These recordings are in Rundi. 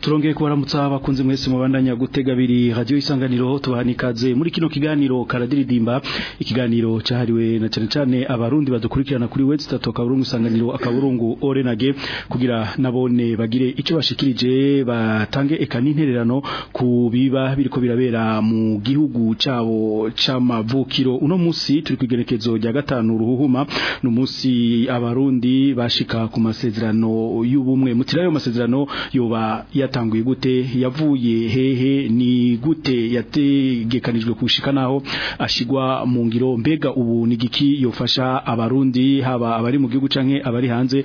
turongeye kubaramutsa bakunze mwese mubandanya gutega biri radio isanganiro tubahanikaze muri kino kiganiro karadiridimba ikiganiro cyahariwe na cyane cyane abarundi badukurikirana kuri website akaburungu isanganiro akaburungu orenage kugira nabone bagire icyo bashikirije batange ekani intererano ku biba biriko birabera mu gihugu cabo camavukiro uno musi turi kwigerekezo rya gatanu ruhuhuma numunsi abarundi bashika ku masezerano y'ubumwe mutirayo masezerano yoba ya yatanguye gute yavuye hehe ni gute yategekanijwe kushika naho ashigwa mu ngiro mbega ubu ni giki yofasha abarundi haba abari mu gihugu canke abari hanze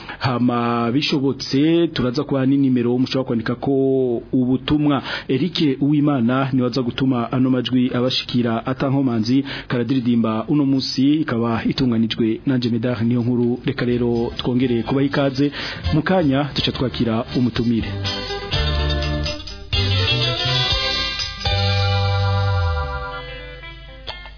hama bishobotse turaza kwa ni nimero mushobora kwandika ko ubutumwa Eric Uwimana ni waza gutuma ano majwi abashikira atankomanzi karadiridimba uno munsi ikaba itunganijwe na Jemedar niyo nkuru reka rero twongereye kuba ikaze mukanya tuca twakira umutumire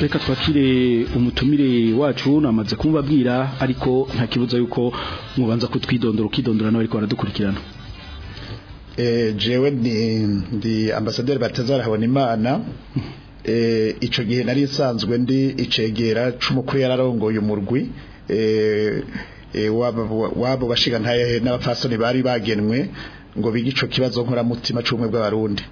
reka twakire umutumire wacu namaze kumubabwira ariko nta kibuza yuko mubanza kutwidondora ukidondora n'abariko baradukurikirana eh, jewe ndi ambasaderi batazara habona imana eh, icyo gihe nari nsanzwe ndi icegera cy'umukuru yararongoye umurwi eh, wabo bashiga ntayahe n'abapfasoni bari bagenwe ngo bige icyo kibazo nkoramutima cy'ubumwe bw'abarundi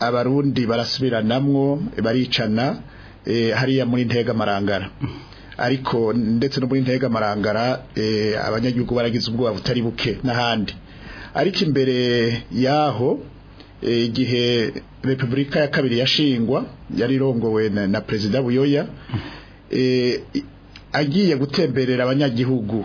abarundi barasubiranamwo baricana eh, hariya muri ntega marangara ariko ndetse no muri ntega marangara eh, abanyagihugu baragize ubwoba butari buke n'ahandi ariko imbere yaho eh, igihe repubulika ya kabiri yashingwa yari irongowe na perezida buyoya agiye gutemberera abanyagihugu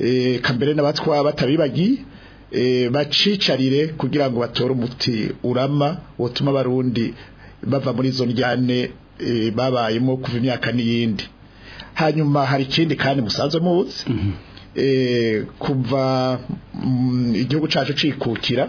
eh, kambere n'abatwa batabibagiye bacicarire kugira ngo batore umuti urama utuma abarundi bava muri izo njyane eh, babayemo kuva imyaka n'iyindi hanyuma hari ikindi kandi musanzwe muzi mhm. eh, kuva mm, igihugu cyacu cikukira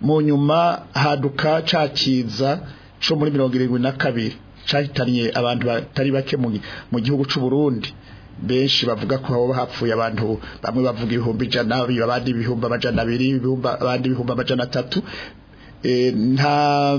mu nyuma haduka cya kiza cyo muri mirongo irindwi na kabiri cyahitanye abantu batari bake mu gihugu cy'u Burundi benshi bavuga ko haba hapfuye abantu bamwe bavuga ibihumbi ijana abandi ibihumbi amajana abiri abandi ibihumbi amajana atatu eh, nta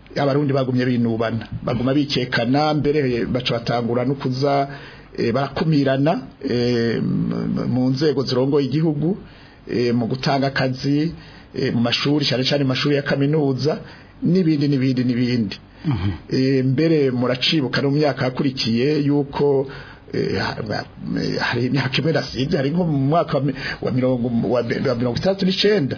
abarundi bagumye binubana baguma bikekana mbere baca batangura no kuza Eh, barakumirana eh, mu nzego zirongo igihugu eh, mu gutanga akazi mu mashuri cyane cyane mashuri ya kaminuza n'ibindi n'ibindi n'ibindi mhm. mbere muracibuka no mu myaka yakurikiye yuko hari imyaka imwe nasinze hari nko mu mwaka wa mirongo itandatu n'icyenda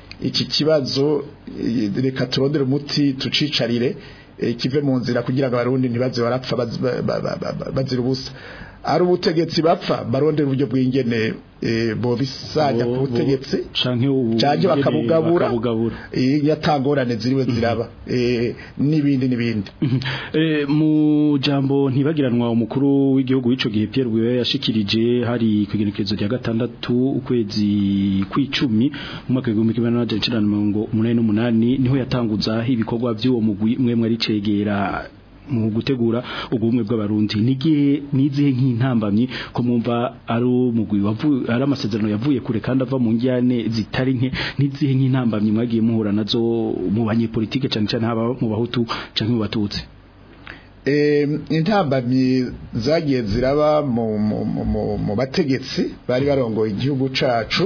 iki kibazo e, reka turondere umuti tucicarire kive mu nzira kugira ngo abarundi ntibaze barapfa bazira ubusa ari ubutegetsi bapfa barondera uburyo bw'ingene bobisanya ku butegetsi cyangwa bakabugabura yatangorane ziriwe ziraba n'ibindi n'ibindi mu jambo ntibagiranwa umukuru w'igihugu w'icyo gihe Pierre Gueye yashikirije hari ku igenekerezo rya gatandatu ukwezi kw'icumi mu mwaka w'igihumbi kimwe n'amajana icyenda niho yatanguza ibikorwa by'uwo mugwi mwemwe ari cegera mu gutegura ubumwe bw'abarundi n'igihe n'izihe nk'intambamyi ko mwumva ari umugwi ari amasezerano yavuye kure kandi ava mu njyane zitari nke n'izihe nk'intambamyi mwagiye muhura nazo mu banyepolitike cyane cyane haba mu bahutu cyangwa mu batutsi intambamyi zagiye ziraba mu bategetsi bari barongoye igihugu cacu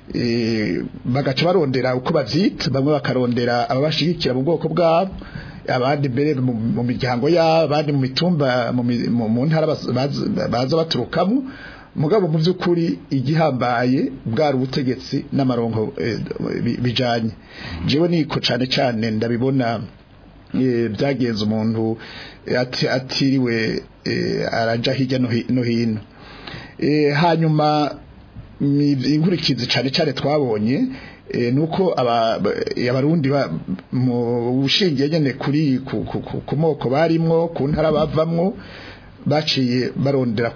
eh, bagaca barondera uko babyita bamwe bakarondera ababashigikira mu bwoko bwabo abandi mbere mu miryango ya abandi mu mitumba mu muntu ntara baza baturukamo mugabo mu by'ukuri igihambaye bwari ubutegetsi n'amaronko eh, bijyanye njyewe niko cyane cyane ndabibona eh, byagenze umuntu eh, atiriwe arajya hirya no hino hanyuma inkurikizi cyane cyane twabonye nuko abarundi bushingiye nyine kuri ku moko barimwo ku ntara bavamwo baciye barondera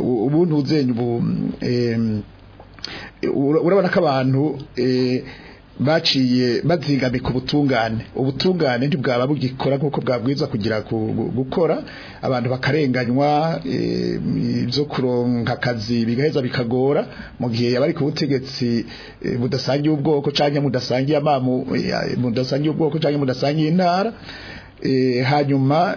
ubuntu uzenya ubu urabona ko abantu eh, baciye bazigamika ubutungane ubutungane ntibwaba bugikora nk'uko bwabwiza kugira gukora abantu bakarenganywa eh, ibyo kuronka akazi bigaheza bikagora mu gihe yaba ari ku butegetsi eh, budasangiye ubwoko cyangwa mudasangiye amamu mudasangiye ubwoko cyangwa mudasangiye intara hanyuma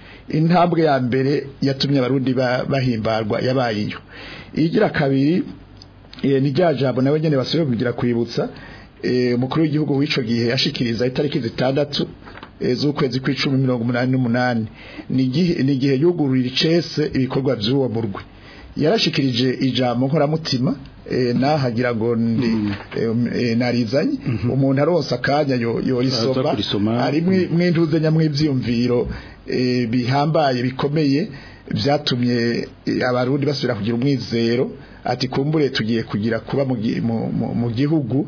intambwe ya mbere yatumye abarundi bahimbarwa yabaye igira kabiri Eh, ni rya jambo nawe nyine basubire kugira kwibutsa eh, umukuru w'igihugu w'icyo gihe yashikiriza itariki zitandatu eh, z'ukwezi kw'icumi mirongo umunani n'umunani ni gihe yugururira icese ibikorwa by'uwo murwi yarashikirije ijambo nkoramutima nahagira ngo hmm. um, narizanye mhm. umuntu arose akanya yorisoma ari hmm. mw'intuze nyamw'ibyiyumviro bihambaye bikomeye byatumye abarundi basubira kugira umwizero ati kumbure tugiye kugira kuba mu gihugu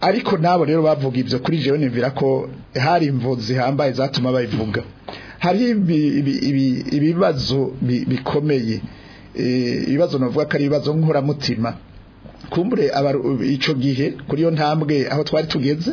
ariko nabo rero bavuga ibyo kuri jewe nimvira ko hari imvu zihambaye zatuma bayivuga hari ibibazo bikomeye eh, ibibazo navuga ko ari ibibazo mutima kumbure icyo gihe kuri yo ntambwe aho twari tugeze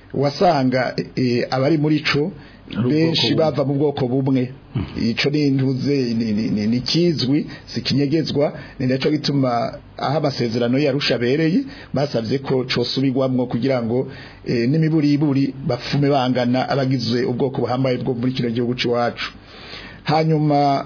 wasanga abari muri cyo benshi bava mu bwoko bumwe hmm. icyo ni intuze ni kizwi si ni nacyo gituma aho amasezerano yarusha abereye basabye ko cosubirwamo kugira ngo eh, n'imiburiburi bafume bangana abagize ubwoko buhambaye bwo muri kino gihugu cy'iwacu hanyuma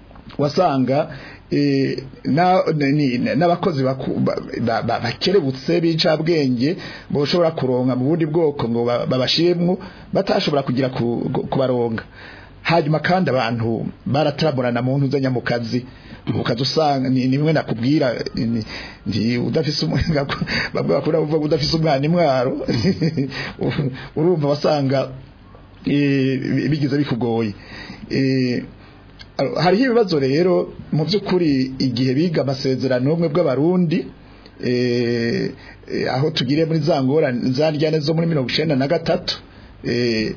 wasanga eh, n'abakozi bakerebutse b'incabwenge bashobora kuronka mu bundi bwoko ngo babashimwe batashobora kugira kubaronga hanyuma kandi abantu na muntu ntuzanya mu kazi ukadusanga ni mwe nakubwira ndi udafise umwenga babwa bakura uvuga udafise umwana imwaro urumva basanga bigize bikugoye hariho ibibazo rero mu by'ukuri igihe biga amasezerano umwe bw'abarundi e, e, aho tugire muri za ngorane za zo muri mirongo icyenda na gatatu e,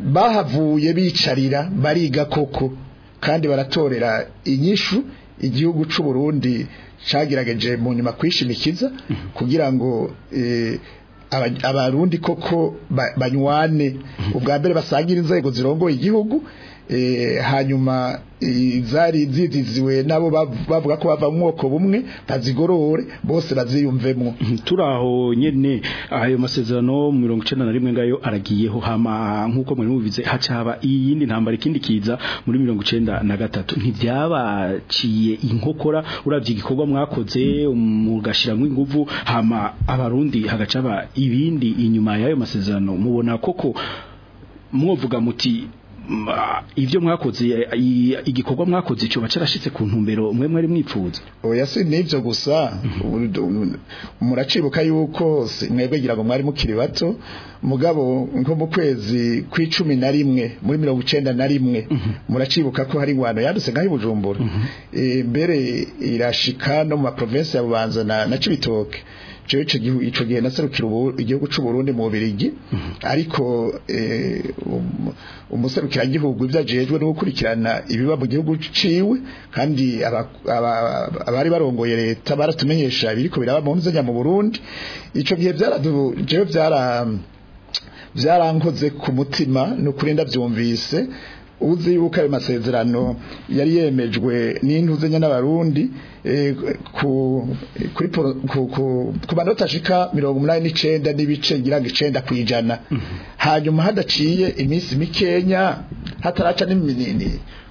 bahavuye bicarira bariga koko kandi baratorera inyishu igihugu cy'u Burundi cyagerageje mu nyuma kwishimikiza mhm. kugira ngo e, abarundi koko banywane mhm. ubwa mbere basangira inzego zirongoye igihugu Eh, hanyuma eh, zari zidiziwe nabo bavuga ko bava mwoko bumwe bazigorore bose baziyumvemo mhm. turaho nyene ayo masezerano 91 ngayo aragiyeho hama nkuko muri mubize hacaba iyindi ntambara ikindi kiza muri 93 ntibyabaciye inkokora uravye igikorwa mwakoze mugashiramwe inguvu hama abarundi hagacaba ibindi inyuma yayo masezerano mubona koko mwovuga muti Mm, ah, ibyo mwakoze eh, igikorwa mwakoze cyo bacarashitse ku ntumbero mwe mwari mwipfuza oya si nivyo gusa mhm. muracibuka yuko mwebwe gira ngo mwari mukiri bato mugabo nko mu kwezi kw'icumi na rimwe muri mirongo na rimwe mhm. muracibuka ko hari ingwano yadutse ngaho i Bujumbura mhm. eh, mbere irashika no mu ma province ya Bubanza na Cibitoke jewe ico gihe naserukira igihugu Burundi mu Bubiligi mhm. ariko eh, um, umuserukira gihugu ivyajejwe no gukurikirana ibiba mu gihugu ciwe kandi abari barongoye leta baratumenyesha biriko biraba mu nzanya mu Burundi ico gihe byaradu jewe byara byarankoze ku mutima no kurinda byumvise uzibuka ayo masezerano yari yemejwe n'intuzenya n'abarundi eh, ku bantu batashika mirongo umunani n'icenda n'ibice ngira ngo icenda mhm. hanyuma hadaciye iminsi mikenya hataraca n'iminini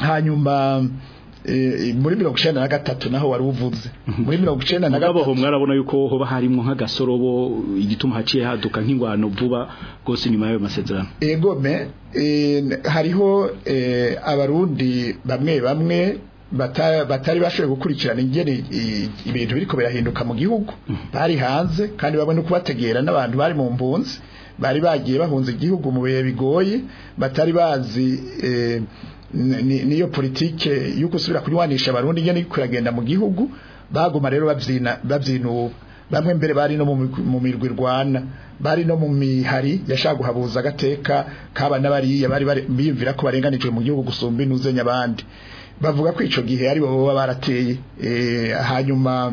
hanyuma eh, muri mirongo na gatatu naho wari uvuze mm-hmm. muri mirongo icyenda mwarabona yuko hoba harimo nk'agasorobo igituma haciye haduka nk'ingwano vuba rwose nyuma y'ayo masezerano egome eh, hariho abarundi bamwe bamwe batari bashoboye gukurikirana ingene ibintu biriko birahinduka mu gihugu bari hanze kandi babone no kubategera n'abantu bari mu mpunzi bari bagiye bahunze igihugu mu bihe bigoye batari bazi e, niyo politike yo gusubira kunywanisha abarundi ingene kuragenda mu gihugu baguma rero babyina babyinuba bamwe mbere bari no mu mirwi rwana bari no mu mihari yashaka guhabuza agateka kaba n'abariya bari biyumvira ko barenganijwe mu gihugu gusumba inuze abandi bavuga ko icyo gihe aribo baba barateye eh, hanyuma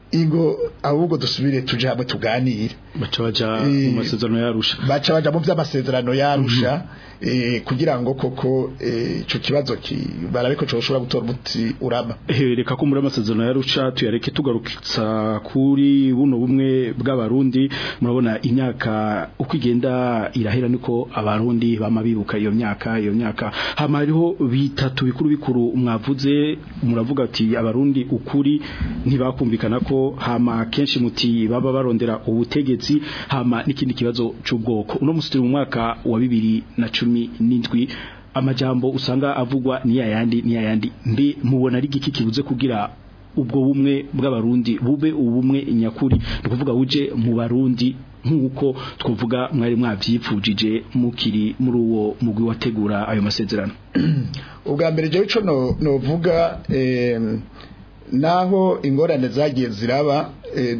ingo ahubwo dusubire tuje hamwe tuganire baca baja mu eh, masezerano yarusha baca baja mu by'amasezerano yarusha mhm. eh, kugira ngo koko eh, ico kibazo ki ko coshobora gutora umuti urama reka ko muri amasezerano yarusha tuyareke tugarukitsa kuri buno bumwe bw'abarundi murabona imyaka uko igenda irahera niko abarundi bama bibuka iyo myaka iyo myaka hama bitatu bikuru bikuru mwavuze muravuga ati abarundi ukuri ntibakumvikana ko bo hama kenshi muti baba barondera ubutegetsi hama n'ikindi kibazo cy'ubwoko uno musi mu mwaka wa bibiri na cumi n'indwi amajambo usanga avugwa niyayandi niyayandi mbe mubona ari igiki kibuze kugira ubwo bumwe bw'abarundi bube ubumwe nyakuri ni ukuvuga wuje mu barundi nk'uko twavuga mwari mwabyipfujije mukiri muri uwo mugwi wategura ayo masezerano ubwa mbere jya wico novuga naho ingorane zagiye ziraba eh,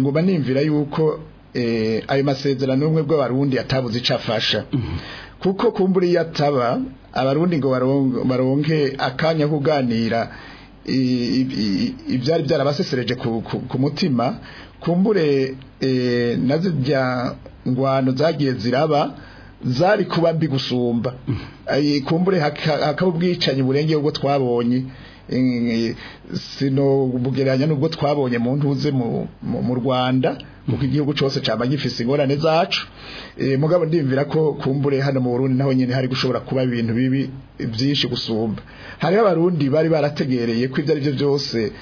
ngoma nimvira yuko eh, ayo masezerano n'umwe bw'abarundi atabuze icyo mm-hmm. kuko kumbura yataba abarundi ngo baronke akanya kuganira ibyari byarabasesereje ku mutima kumbure eh, na ngwano zagiye ziraba zari kuba mbi gusumba mm-hmm. kumbure hakaba ubwicanyi burengewe ubwo twabonye sino bugeranya nubwo twabonye mu ntuze mu Rwanda mu igihugu cyose cyaba gifise ingorane zacu eh, mugabo ndimvira ko kumbure hano mu Burundi naho nyine hari gushobora kuba ibintu bibi byinshi gusumba hari abarundi bari barategereye ko ivyo ari byo byose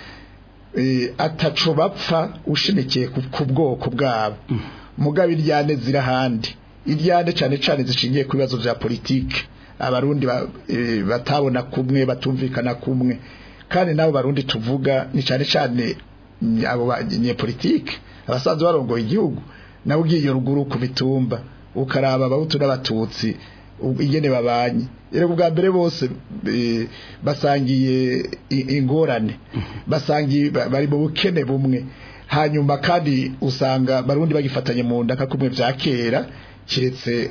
eh, ataco bapfa ushimikiye ku bwoko bwabo mm. mugabo iryane zirahandi iryane cyane cyane zishingiye ku bibazo bya politiki. abarundi e, batabona kumwe batumvikana kumwe kandi nabo barundi tuvuga ni cyane cyane abo banyepolitike abasanzwe barongoye igihugu nawe ugiye ruguru ku bitumba ukaraba abahutu n'abatutsi igene babanye rero ubwa mbere bose e, basangiye ingorane mm-hmm. basangiye bari mu bukene bumwe hanyuma kandi usanga barundi bagifatanye mu nda nka kumwe bya kera keretse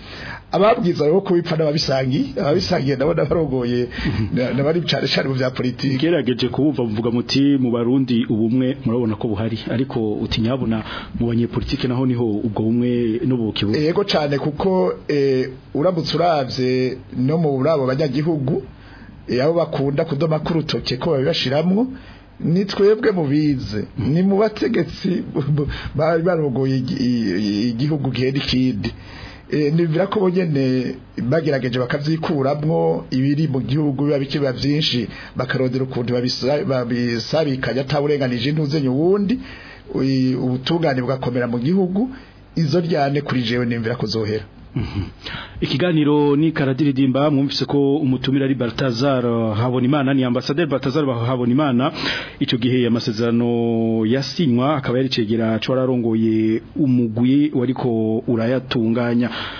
ababwiza rero ko bipfa n'ababisangiye ababisangiye ndabona barogoye mhm. n'abari cyane cyane mu bya politiki gerageje kubumva muvuga muti mu barundi ubumwe murabona ko buhari ariko utinyabona mu politiki naho niho ubwo bumwe n'ubukibu yego cyane kuko eh, urabutse urabye no mu burabo bajya gihugu yabo bakunda kudomakura urutoke ko babibashiramwo ni mubize ni mu bategetsi bari barogoye igihugu gihe n'ikindi e, nibwira ko bonyine bagerageje bakabyikuramwo ibiri mu gihugu biba bikeba byinshi bakarondera ukundi babisabikanya atawurenganije intuzenya uwundi ubutungane bugakomera mu gihugu izo ryane kuri jewe nimvira kuzohera ikiganiro ni karadiridimba mwumvise ko umutumira ari Baltazar Habonimana ni ambassadeur Baltazar Habonimana ico gihe amasezerano yasinywa akaba yari cegera cyo ararongoye umugwi wariko urayatunganya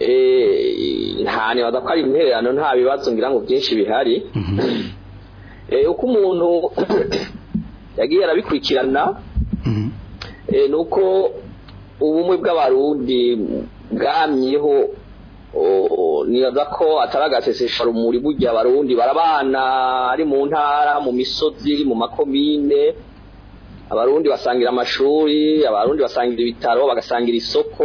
eh, nta nibaza ko intererano nta bibazo ngira ngo byinshi bihari mhm. eh, uko umuntu yagiye arabikurikirana mhm. eh, ni uko ubumwe bw'abarundi bwamyeho nibaza ko atari agasesesha rumuri burya abarundi barabana ari mu ntara mu misozi mu makomine abarundi basangira amashuri abarundi basangira ibitaro bagasangira isoko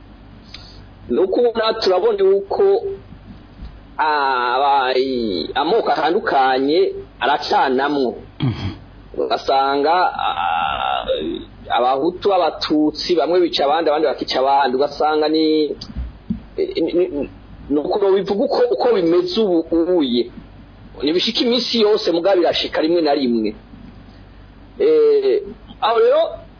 ni uko ubona turabona yuko amoko atandukanye aracanamwo mm-hmm. ugasanga abahutu b'abatutsi bamwe bica abandi abandi bakica abandi ugasanga ni uko bivuga uko bimeze ubu ubuye ntibishika iminsi yose mugabo birashika rimwe na rimwe eh, aho rero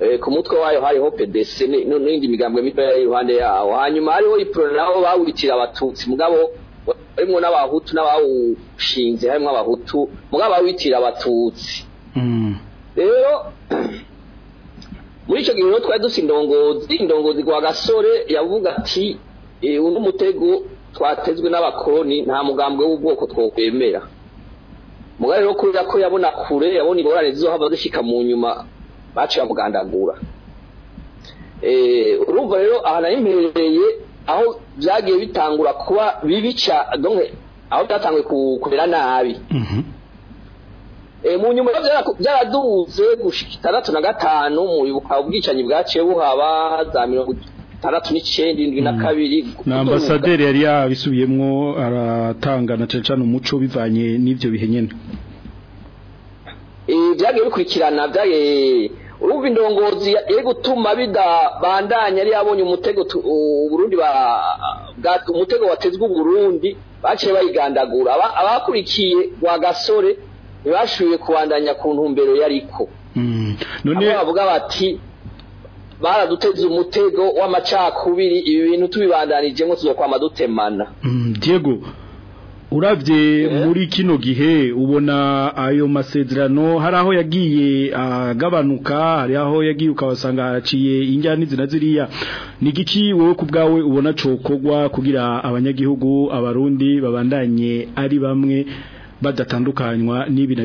eh, ku mutwe wayo hariho pedese n'indi migambwe mitoya iri iruhande yawo hanyuma hariho ipironi nabo bawitira abatutsi mugabo harimo n'abahutu n'abawushinze harimo abahutu mugabo bawitira abatutsi mm. rero muri icyo gihe rero twari dusa indongozi indongozi kwa gasore yavuga ati eh, uno mutego twatezwe n'abakoroni nta mugambwe w'ubwoko twokwemera mugari rero kubera ko yabona kure yabona ingorane zizohava zishyika mu nyuma baciye bamugandagura eh, urumva rero ahantu ahimerereye aho byagiye bitangura kuba bibica aho byatanguye kumera nabi mhm. eh, mu nyuma byaraduhutse gushika itandatu na gatanu mu bwicanyi bwaciye buhaba za mirongo itandatu n'icyenda indwi na mm. kabiri na ambasaderi yari yabisubiyemo aratangana na umuco bivanye n'ibyo bihe nyine byagiye eh, bikurikirana byagiye ubu indongozi yari gutuma bidabandanya yari yabonye umutego uburundi umutego watezwe uburundi baciye bayigandagura abakurikiye wa gasore ntibashoboye kubandanya ku ntumbero yariko mm. none bavuga bati baraduteze umutego w'amacakubiri ibi bintu kwa tuzokwama dutemana mm, Diego urabye eh? muri kino gihe ubona ayo masezerano hari aho yagiye agabanuka hari aho yagiye ukabasanga aciye injyana zina ziriya ni igiki wowe ku ubona cokogwa kugira abanyagihugu abarundi babandanye ari bamwe badatandukanywa n'ibi na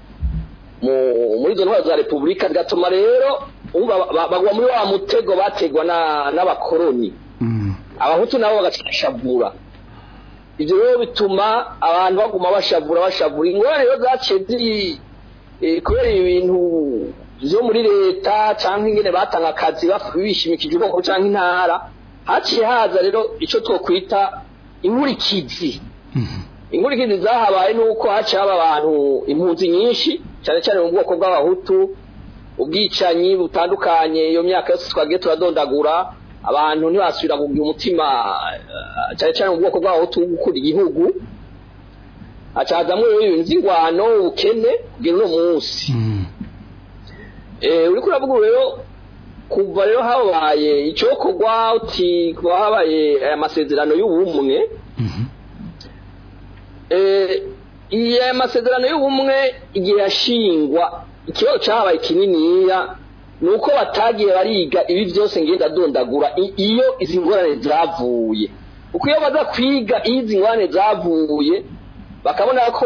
muri izo za repubulika bigatuma rero bagwa muri wa mutego bategwa n’abakoloni mm. abahutu nabo bagashabura ibyo rero bituma abantu baguma bashagura bashagura ingorane rero zaciye ziri e, kubera ibintu byo muri leta cyangwa ingene batanga akazi bishimikije ubwoko cyangwa intara haciye haza rero icyo twakwita inkurikizi mm-hmm. inkurikizi zahabaye n’uko uko haciye haba abantu impunzi nyinshi cyane cyane mu bwoko bw'abahutu ubwicanyi butandukanye iyo myaka yose twagiye turadondagura abantu ntibasubira kugira umutima eh, cyane cyane mu bwoko bw'abahutu gukunda igihugu acazamo ibintu by'ingwano ubukene kugira uno munsi hmm. eh, uri kuravuga rero kuva rero habaye icyokorwa uti kuva habaye aya masezerano y'ubumwe hmm. eh, iya masezerano y'ubumwe igihe yashingwa ikibazo cyabaye kininiya ni uko batagiye bariga ibi byose ngenda dondagura iyo izi ngorane zavuye uko iyo baza kwiga izi ngorane zavuye bakabona ko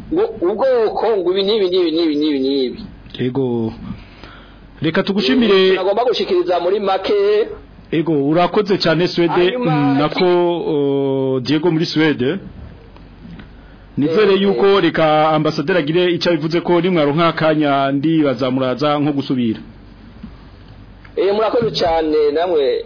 ngo ubwoko ngo ibi n'ibi n'ibi n'ibi n'ibi Ego. Reka tugushimire. Mm, nagomba gushikiriza muri make. Ego urakoze cyane Swede mm, nako Diego muri Swede. Nizere mm, yuko eh. reka ambasaderi agire icyo bivuze ko rimwe arunkakanya ndi bazamuraza nko gusubira. Eh murakoze cyane namwe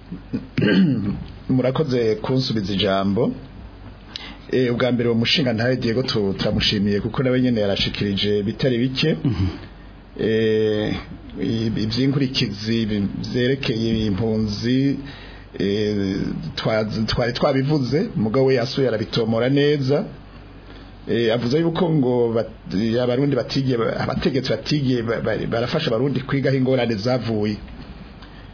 murakoze kunsubiza ijambo eh, ubwa mbere uwo mushinga ntawe Diego turamushimiye kuko nawe nyine yarashikirije bitari bike mhm. eh, iby'inkurikizi byerekeye impunzi eh, twari twabivuze mugabo we yasuye arabitomora neza avuze yuko ngo abarundi batigiye abategetsi batigiye barafasha barundi kwigaho ingorane zavuye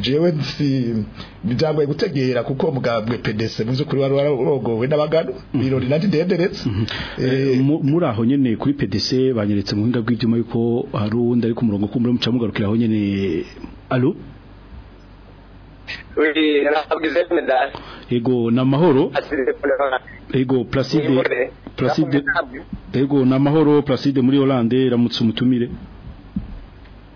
jewe si byagoye gutegera kuko mugabwe pedese muzi kuri wari warogowe n'abagano birori mhm. nati denderetse mhm. eh, eh, muri aho nyene kuri pdc banyeretse mu hinga bw'ivyuma yuko hari uwundi ari ku murongo kumure mucamugarukira aho nyene alo Ego namahoro mahoro ah, Ego Placide Placide Ego na Placide muri Hollande ramutse umutumire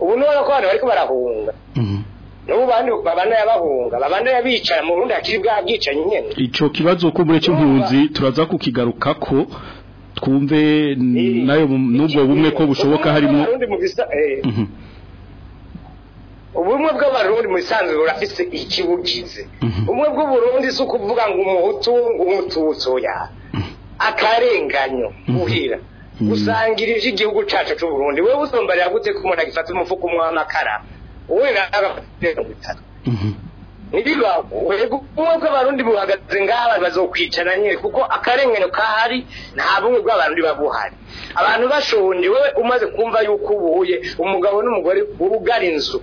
ubu nubona ko abantu bari barahunga mhm. nabo babana yabahunga babana yabicara mu Burundi hakiri bwa bwicanyi nyene ico kibazo ko muri cyo turaza kukigaruka ko twumve eh, nayo eh, nubwo bumwe ko eh, bushoboka harimo mhm. ubumwe bw'abarundi mu bisanzwe ikibugize mhm. Umwe bw'uburundi si ukuvuga ngo umuhutu umututsi ya mhm. akarenganyo muhira gusangirije igihugu cacu cy’uburundi wewe usombarira gute ko umuntu agifata umwana akarama wowe narabutera nibiba wego umwe buhagaze ngaha bazokwicara nyine kuko akarengane kahari nta bumwe bw'abarundi babuhari abantu bashonje wowe umaze kumva yuko ubuhuye umugabo n'umugore urugara inzu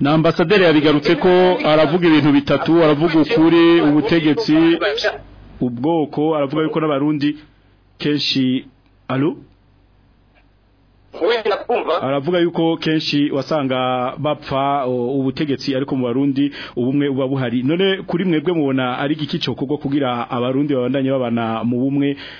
na ambasaderi yabigarutse ko aravuga ibintu bitatu aravuga ukuri ubutegetsi ubwoko aravuga yuko n'abarundi kenshi alo aravuga yuko kenshi wasanga bapfa ubutegetsi ariko mu barundi ubumwe uba buhari none kuri mwebwe mubona ari igiki cyo kugira abarundi babandanye babana mu bumwe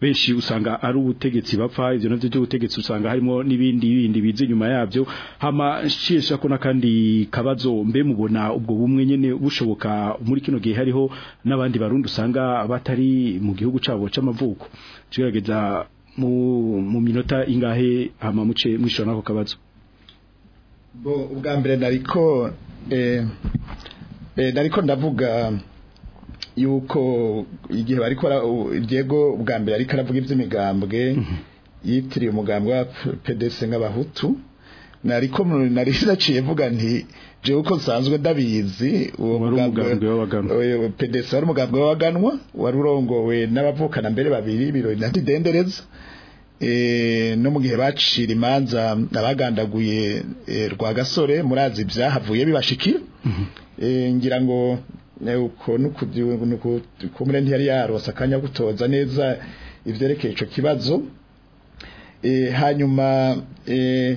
benshi usanga ari ubutegetsi bapfa ivyo navyo by'ubutegetsi usanga harimo nibindi bindi bize nyuma yabyo hama shishya ko nakandi kabazo mbe mubona ubwo bumwe nyene bushoboka muri kino gihe hariho nabandi barundi usanga batari mu gihugu cabo c'amavuko cyerageza mu mu minota ingahe hama muce mwishora nako kabazo bo ubwa mbere nariko eh eh nariko ndavuga yuko igihe bari kora Diego bwa mbere ariko aravuga iby'imigambwe mhm. yitiriye umugambwe wa PDC nk'abahutu nariko nari naciye vuga nti je uko sanzwe ndabizi uwo mugambwe wa PDC wari umugambwe waganwa wari urongowe n'abavukana mbere babiri birori na Dendereza eh, no mu gihe bacira imanza abagandaguye eh, rwa gasore murazi byahavuye bibashikira mhm. eh, ngira ngo uko nukukomere ntiyari yaronsa akanya gutoza neza ivyerekeye ico kibazo eh, hanyuma eh,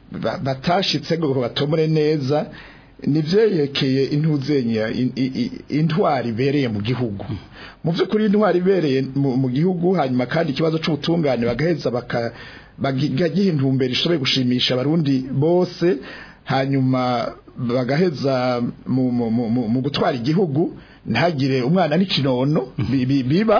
batashitse ngo batomore neza ntibyerekeye intwari ibereye mu gihugu mu by'ukuri intwari ibereye mu gihugu hanyuma kandi ikibazo cy'ubutungane bagaheza bakagiha intumbero ishoboye gushimisha abarundi bose hanyuma bagaheza mu gutwara igihugu ntagire umwana n'ikinono mm-hmm. biba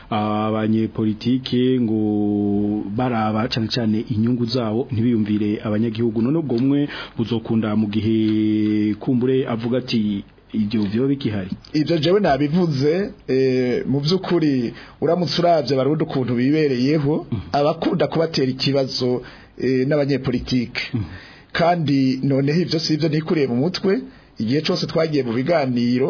ah, abanyepolitike ngo baraba cyane cyane inyungu zabo ntibiyumvire abanyagihugu none ubwo umwe buzokunda mu gihe kumbure avuga ati ibyo byo bikihari ibyo jewe nabivuze eh, mu by'ukuri uramutse urabye barundi ukuntu bibereyeho mm-hmm. abakunda kubatera ikibazo eh, n'abanyepolitike mm-hmm. kandi noneho ibyo si ibyo mu mutwe igihe cyose twagiye mu biganiro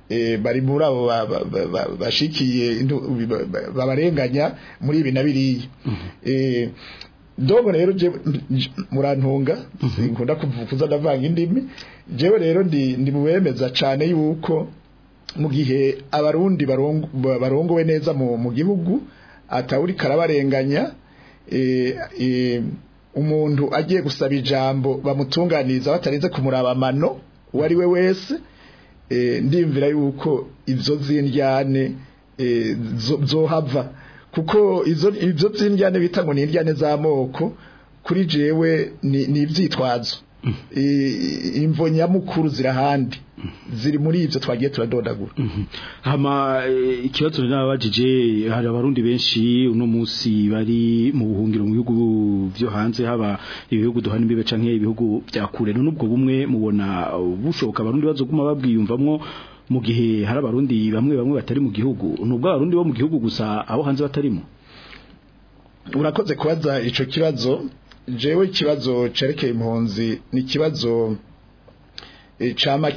Eh, bari muri abo bashikiye babarenganya muri ibi na biriya mhm. eh, dogo rero murantunga mhm. sinkunda kuvuza ndavanga indimi jewe rero ndi mubemeza cyane yuko mu gihe abarundi barongowe neza mu gihugu atawurika arabarenganya eh, umuntu agiye gusaba ijambo bamutunganiriza batarinze kumuraba amano uwo ari we wese Eh, ndimvira yuko izo z'indyane eh, zohava kuko izo by'indyane bita ngo ni indyane z'amoko kuri jewe ni ibyitwazo E, imvo nyamukuru zirahandi ziri muri ibyo twagiye turadodagura mhm. hama e, ikibazo nabajije hari abarundi benshi uno munsi bari mu buhungiro mu bihugu byo hanze haba ibihugu duhana imbibe canke ibihugu bya kure n'ubwo bumwe mubona bushoboka abarundi bazoguma babwiyumvamwo mu gihe hari abarundi bamwe bamwe batari mu gihugu nubwo abarundi bo mu gihugu gusa abo hanze batarimo urakoze kubaza ico kibazo jewe ikibazo cerekeye impunzi ni ikibazo eh, cyama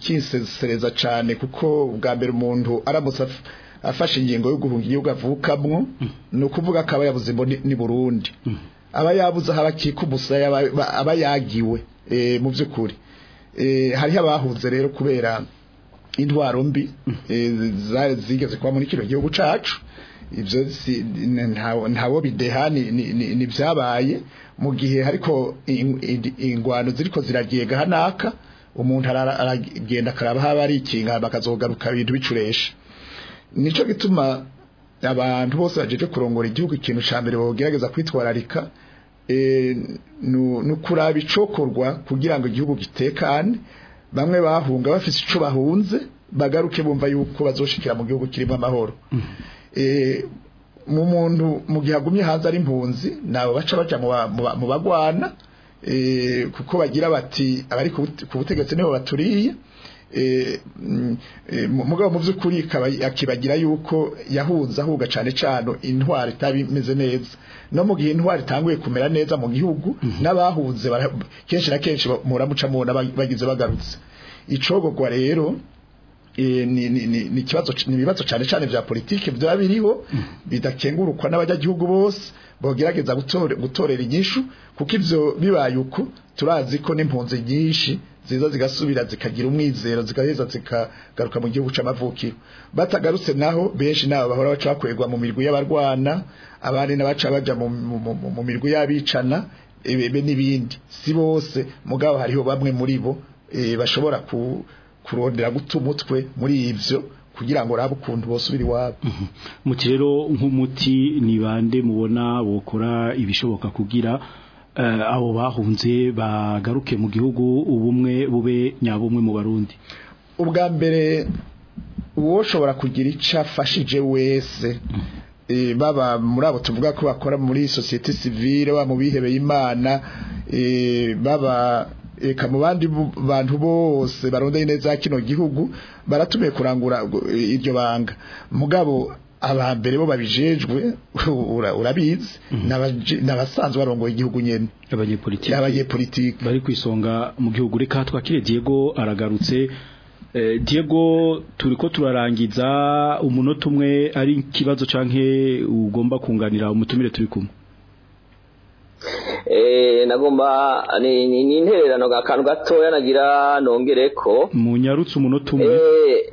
kisesereza cyane kuko bwa mbere umuntu aramutse afashe ingingo yo guhunga igihugu avukamwo mm. ni ukuvuga ko aba yabuze ni burundi mm. aba yabuze aho abakika umusaya aba yagiwe eh, mu by'ukuri eh, hariho abahunze rero kubera intwaro mbi mm. zigeze kuba muri kino gihugu cyacu ibyo ntawo bideha ni ibyabaye mu gihe ariko ingwano ziriko ko hanaka umuntu aragenda akaraba haba ari ikinga bakazogaruka ibintu bicuresha nicyo gituma abantu bose bajeje kurongora igihugu ikintu cya mbere bagerageza kwitwararika e, ni ukuraba icokorwa kugira ngo igihugu gitekane bamwe bahunga bafite icyo bahunze bagaruke bumva yuko bazoshikira mu gihugu kirimo amahoro mm. Eh, mu muntu mu gihe agumye hanze ari impunzi nabo baca baca mu bagwana eh, kuko bagira bati abari ku butegetsi nibo baturiye eh, mm, mugabo mu by'ukuri akibagira yuko yahunze ahuga cyane cyane intwari itabimeze neza no mu gihe intwari itanguye kumera neza mu gihugu mhm. n'abahunze kenshi na kenshi muramuca mubona bagize bagarutse icogogwa rero Eh, ni ikibazo ni ibibazo cyane cyane bya politiki byaba biriho mm. bidakengurukwa n'abanyagihugu bose bogerageza gutorera inyishu kuko ibyo bibaye turazi ko n'impunzi nyinshi ziza zigasubira zikagira umwizero zigaheza zikagaruka mu gihugu cy'amavukiro batagarutse naho benshi nabo bahora baca bakwegwa mu mirwi y'abarwana abandi n'abaca bajya mu mirwi y'abicana n'ibindi si bose mugabo hariho bamwe muri bo eh, bashobora ku kurondera guta umutwe muri ibyo kugira ngo rabe ukuntu bosubira iwabo mhm. mu rero nk'umuti ni bande mubona bukora ibishoboka kugira eh, abo bahunze bagaruke mu gihugu ubumwe bube nyabumwe mu barundi ubwa mbere uwo ushobora kugira icyo afashije wese mhm. eh, baba muri abo tuvuga ko bakora muri sosiyete sivire wa mu bihebeye imana eh, baba eka mu bandi bantu bose barondeye neza kino gihugu baratumye kurangura iryo banga mugabo aba mbere bo babijejwe urabizi mhm. n'abasanzwe barongoye igihugu nyene abanyepolitike abanyepolitike bari kwisonga mu gihugu reka twakire Diego aragarutse eh, Diego turiko turarangiza umunota umwe ari ikibazo canke ugomba kunganira umutumire turi kumwe Eh, nagomba ni intererano akantu gatoya nagira nongere ko munyarutse umunota umwe eh,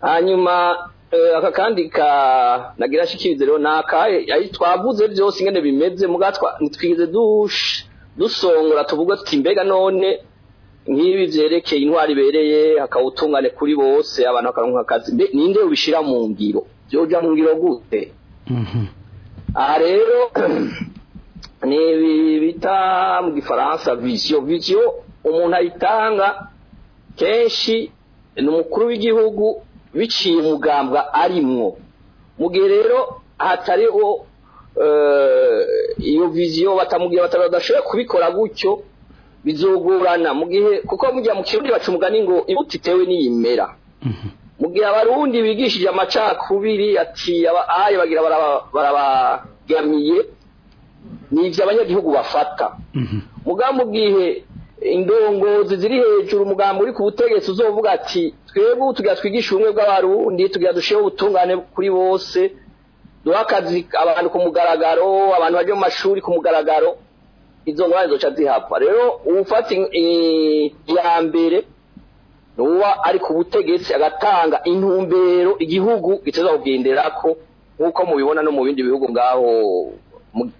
hanyuma eh, aka kandi ka nagira shikirize rero nakaye twavuze byose ingene bimeze mugatwa nitwize dusongora tuvuga tuti mbega none nk'ibi byerekeye intwari ibereye akawutungane kuri bose abantu bakaronka akazi ninde ubishira mu ngiro byoja mu ngiro gute mhm. aha rero ni ibi bita mu gifaransa visiyo visiyo umuntu ayitanga kenshi ni umukuru w'igihugu biciye umugambwa arimwo mu gihe rero hatariho eh, iyo viziyo batamubwira badashobora kubikora gutyo bizogorana mu gihe kuko mujya mu kirundi baca umugani ngo ibuti itewe n'iyimera mhm. mu gihe abarundi bigishije amacakubiri ati ayi bagira barabagamiye ni ibyo abanyagihugu bafata mhm. mugabo mu gihe indongozi ziri hejuru umugambi uri ku butegetsi uzovuga ati twebwe tugira twigishe ubumwe bw'abarundi tugira dushireho ubutungane kuri bose duha akazi abantu ku mugaragaro abantu bajya mu mashuri ku mugaragaro izo ngorane zica zihapfa rero ubufata iya mbere n'uba ari ku butegetsi agatanga intumbero igihugu giteza ko nk'uko mubibona no mu bindi bihugu ngaho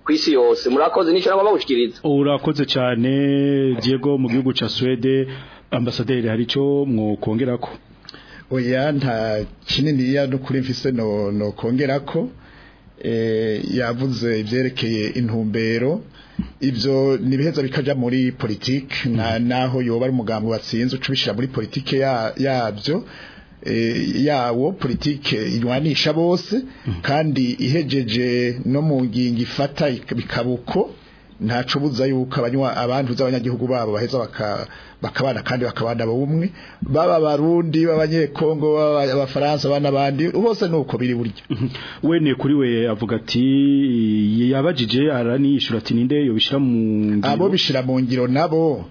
kwisi yose murakoze n'icyo nagomba gushikiriza urakoze cyane Diego mu gihugu ca Swede ambasaderi hari cyo mwokongerako oya nta kinini ya no kuri mfise no no ko eh yavuze ibyerekeye intumbero ibyo ntibiheza bikajya muri politiki mm. naho yoba ari umugambo watsinze ucubishira muri politiki yabyo e, yawo politiki irwanisha bose mm. kandi ihejeje no mu ngingo ifata bikabuko ntaco buza yuko abanywa abantu z'abanyagihugu babo baheza bakabana kandi bakabana bumwe baba barundi b'abanyekongo b'abafaransa bana bandi bose nuko biri buryo mhm. wene kuri we avuga ati yabajije aranishura ati ninde yobishira mu abo bishira mu ngiro nabo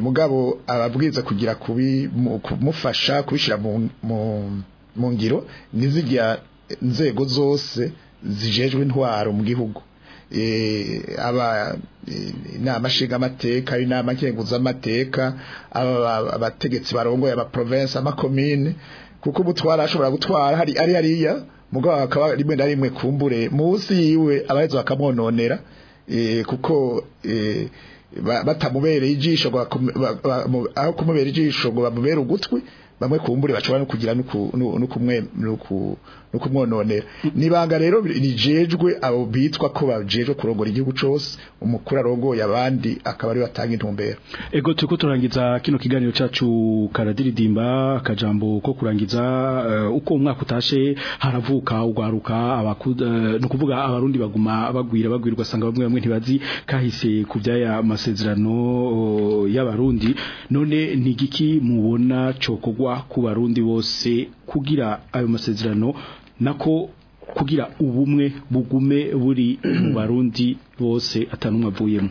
mugabo ababwiza kugira kubi kumufasha kubishyira mu mu ngiro n'izigira inzego zose zijejwe intwaro mu gihugu E, aba inama e, nshingamateka inama nkenguzamateka abategetsi barongoye aba province amakomine kuko ubutwara ashobora gutwara hari ari hariya mugabo akaba rimwe na rimwe kumbure munsi yiwe abaheze bakamwononera e, kuko batamubereye ijisho aho kumubera ijisho ngo bamubere ugutwi bamwe kumbure bashobora no kugira no no nibanga rero rijejwe abo bitwa ko bajejwe kurongora igihugu cyose umukuru arongoye abandi akaba ari batanga intumbero ego tuko turangiza kino kiganiro cacu karadiridimba akajambo ko kurangiza uh, uko umwaka utashe haravuka ugwaruka abakuda uh, eh, no abarundi baguma bagwira bagwirwa sanga bamwe bamwe ntibazi kahise kuvyaya amasezerano uh, eh, y'abarundi none nigiki mubona cokogwa ku barundi bose kugira ayo masezerano nako kugira ubumwe bugume buri mu barundi bose atanumwe avuyemo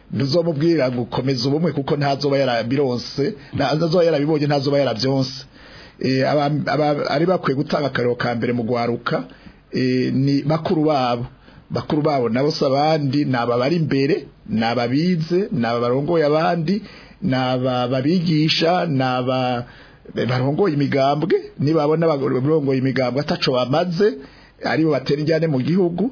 ntuzomubwira ngo ukomeze ubumwe kuko ntazoba yarabironse ntazoba yarabibonye ntazoba yarabyonse eh, ari bakwiye gutanga akariro ka mbere mu guharuka eh, ni bakuru babo bakuru babo nabo si abandi ni aba bari imbere ni ababize ni aba barongoye abandi ni aba babigisha ni aba barongoye imigambwe nibabona barongoye imigambwe ataco bamaze aribo batera injyane mu gihugu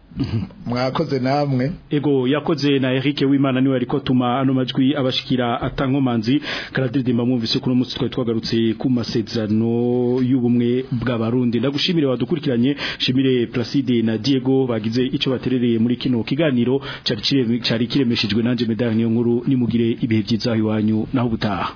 mwakoze namwe ego yakoze na Eric w'Imana niwe ariko tuma ano majwi abashikira atankomanzi karadiridimba mwumvise kuno mutsi twa twagarutse ku masezerano y'ubumwe bw'abarundi ndagushimire wadukurikiranye shimire Placide na Diego bagize ico baterereye muri kino kiganiro cari cari kiremeshejwe nanje medani yo nkuru nimugire ibihe byiza iwanyu naho Butaha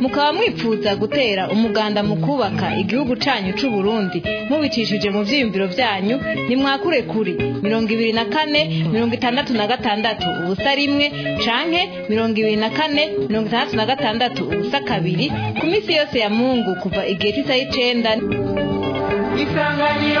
mukaba mwipfuza gutera umuganda mu kubaka igihugu cyanyu cy'uburundi mubicishije mu byiyumviro byanyu nimwakure kuri mirongo ibiri na kane mirongo itandatu na gatandatu ubusa rimwe canke mirongo ibiri na kane mirongo itandatu na gatandatu ubusa kabiri ku minsi yose ya mungu kuva igihe cy'isaha y'icenda み さ が り よ